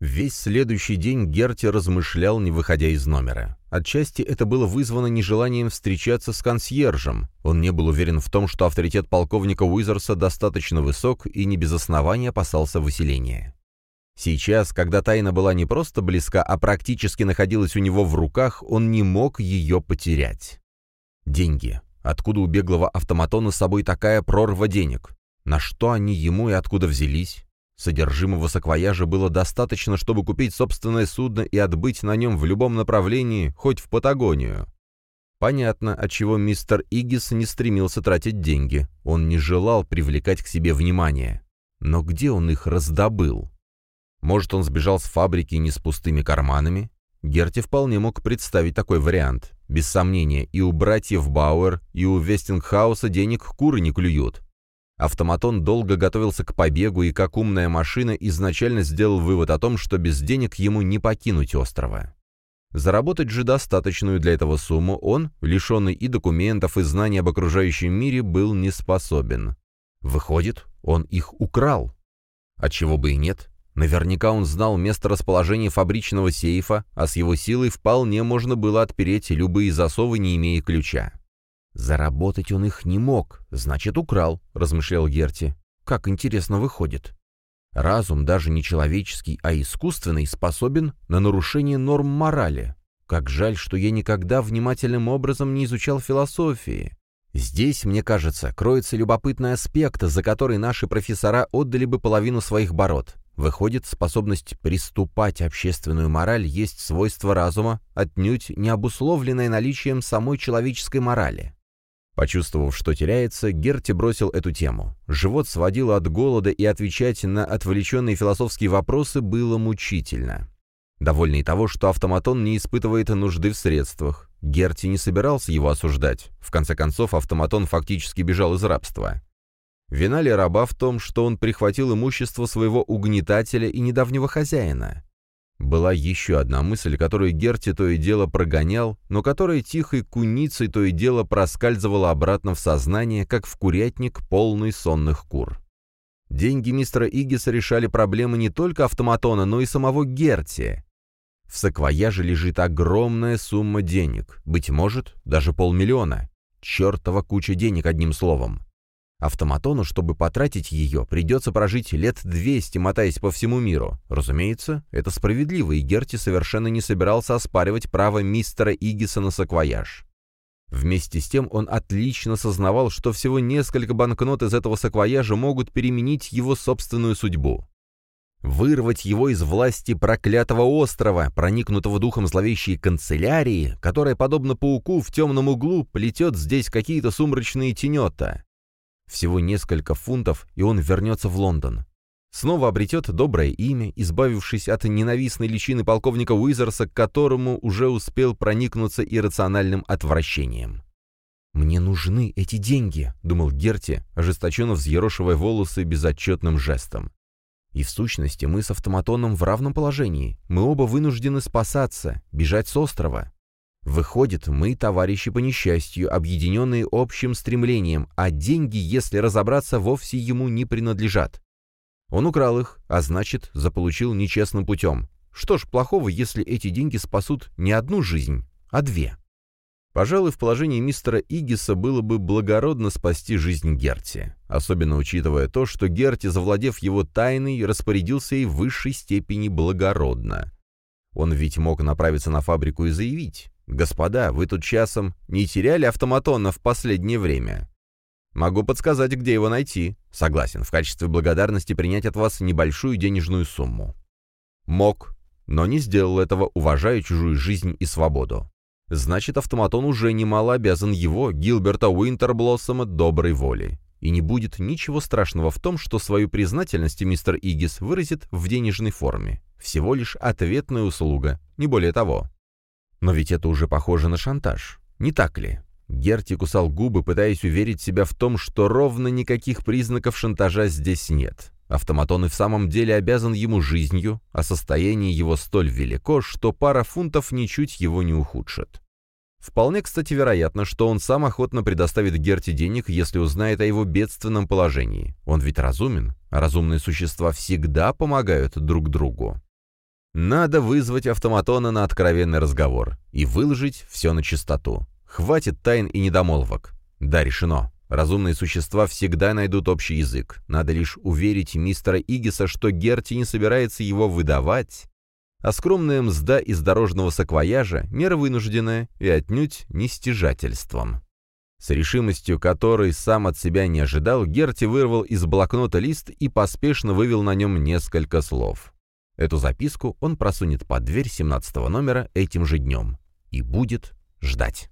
Весь следующий день Герти размышлял, не выходя из номера. Отчасти это было вызвано нежеланием встречаться с консьержем. Он не был уверен в том, что авторитет полковника Уизерса достаточно высок и не без основания опасался выселения. Сейчас, когда тайна была не просто близка, а практически находилась у него в руках, он не мог ее потерять. Деньги. Откуда у беглого автоматона с собой такая прорва денег? На что они ему и откуда взялись? Содержимого саквояжа было достаточно, чтобы купить собственное судно и отбыть на нем в любом направлении, хоть в Патагонию. Понятно, отчего мистер Игис не стремился тратить деньги. Он не желал привлекать к себе внимание. Но где он их раздобыл? Может, он сбежал с фабрики не с пустыми карманами? Герти вполне мог представить такой вариант. Без сомнения, и у братьев Бауэр, и у Вестингхауса денег куры не клюют. Автоматон долго готовился к побегу и, как умная машина, изначально сделал вывод о том, что без денег ему не покинуть острова. Заработать же достаточную для этого сумму он, лишенный и документов, и знаний об окружающем мире, был не способен. Выходит, он их украл. Отчего бы и нет. Наверняка он знал место расположения фабричного сейфа, а с его силой вполне можно было отпереть любые засовы, не имея ключа. «Заработать он их не мог, значит, украл», — размышлял Герти. «Как интересно выходит. Разум, даже не человеческий, а искусственный, способен на нарушение норм морали. Как жаль, что я никогда внимательным образом не изучал философии. Здесь, мне кажется, кроется любопытный аспект, за который наши профессора отдали бы половину своих бород. Выходит, способность приступать общественную мораль есть свойство разума, отнюдь не обусловленное наличием самой человеческой морали. Почувствовав, что теряется, Герти бросил эту тему. Живот сводило от голода, и отвечать на отвлеченные философские вопросы было мучительно. Довольный того, что автоматон не испытывает нужды в средствах, Герти не собирался его осуждать. В конце концов, автоматон фактически бежал из рабства. Вина ли раба в том, что он прихватил имущество своего угнетателя и недавнего хозяина? Была еще одна мысль, которую Герти то и дело прогонял, но которая тихой куницей то и дело проскальзывала обратно в сознание, как в курятник, полный сонных кур. Деньги мистера Игиса решали проблемы не только автоматона, но и самого Герти. В саквояже лежит огромная сумма денег, быть может, даже полмиллиона. Чертова куча денег, одним словом. Автоматону, чтобы потратить ее, придется прожить лет 200, мотаясь по всему миру. Разумеется, это справедливо, и Герти совершенно не собирался оспаривать право мистера Игиса на саквояж. Вместе с тем он отлично сознавал, что всего несколько банкнот из этого саквояжа могут переменить его собственную судьбу. Вырвать его из власти проклятого острова, проникнутого духом зловещей канцелярии, которая, подобно пауку в темном углу, плетет здесь какие-то сумрачные тенета. Всего несколько фунтов, и он вернется в Лондон. Снова обретет доброе имя, избавившись от ненавистной личины полковника Уизерса, к которому уже успел проникнуться иррациональным отвращением. «Мне нужны эти деньги», — думал Герти, ожесточенно взъерошивая волосы безотчетным жестом. «И в сущности мы с автоматоном в равном положении. Мы оба вынуждены спасаться, бежать с острова. Выходит, мы товарищи по несчастью, объединенные общим стремлением, а деньги, если разобраться, вовсе ему не принадлежат. Он украл их, а значит, заполучил нечестным путем. Что ж плохого, если эти деньги спасут не одну жизнь, а две? Пожалуй, в положении мистера Игиса было бы благородно спасти жизнь Герти, особенно учитывая то, что Герти, завладев его тайной, распорядился и в высшей степени благородно. Он ведь мог направиться на фабрику и заявить, «Господа, вы тут часом не теряли автоматона в последнее время?» «Могу подсказать, где его найти. Согласен, в качестве благодарности принять от вас небольшую денежную сумму». «Мог, но не сделал этого, уважая чужую жизнь и свободу. Значит, автоматон уже немало обязан его, Гилберта Уинтерблоссома, доброй воли. И не будет ничего страшного в том, что свою признательность мистер Игис выразит в денежной форме. Всего лишь ответная услуга, не более того. Но ведь это уже похоже на шантаж, не так ли? Герти кусал губы, пытаясь уверить себя в том, что ровно никаких признаков шантажа здесь нет. Автоматон и в самом деле обязан ему жизнью, а состояние его столь велико, что пара фунтов ничуть его не ухудшит. Вполне, кстати, вероятно, что он сам охотно предоставит Герти денег, если узнает о его бедственном положении. Он ведь разумен, а разумные существа всегда помогают друг другу. Надо вызвать автоматона на откровенный разговор и выложить все на чистоту. Хватит тайн и недомолвок. Да, решено. Разумные существа всегда найдут общий язык. Надо лишь уверить мистера Игиса, что Герти не собирается его выдавать, а скромная мзда из дорожного саквояжа — мера вынужденная и отнюдь не стяжательством. С решимостью которой сам от себя не ожидал, Герти вырвал из блокнота лист и поспешно вывел на нем несколько слов. Эту записку он просунет под дверь 17 номера этим же днем и будет ждать.